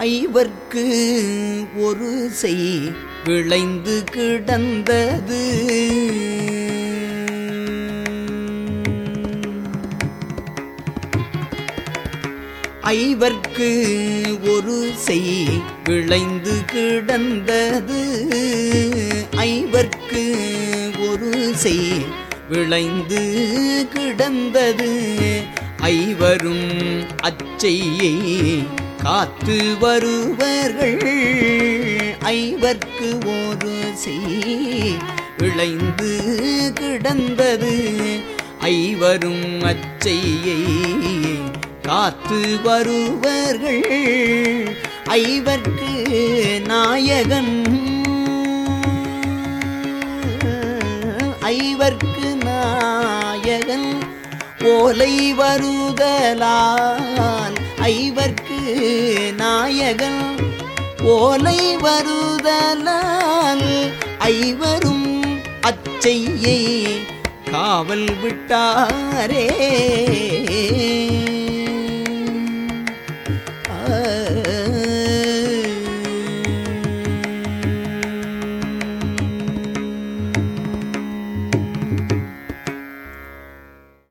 ஐவர்க்கு ஒரு செய் விளைந்து கிடந்தது. ஐவர்க்கு ஒரு செய் விளைந்து கிடந்தது. ஐவர்க்கு ஒரு செய் விளைந்து கிடந்தது. ஐவரும் அச்செய்யை காத்து வருவர்கள் ஐவர்க்கு ஒரு செய். விளைந்து கிடந்தது ஐவரும் அச்சையை காத்து வருவர்கள் ஐவர்க்கு நாயகன். ஐவர்க்கு நாயகன். ஓலை வருதலால் ஐவர்க்கு நாயகன். ஓலை வருதலால் ஐவரும் அச்சையை காவல் விட்டாரே.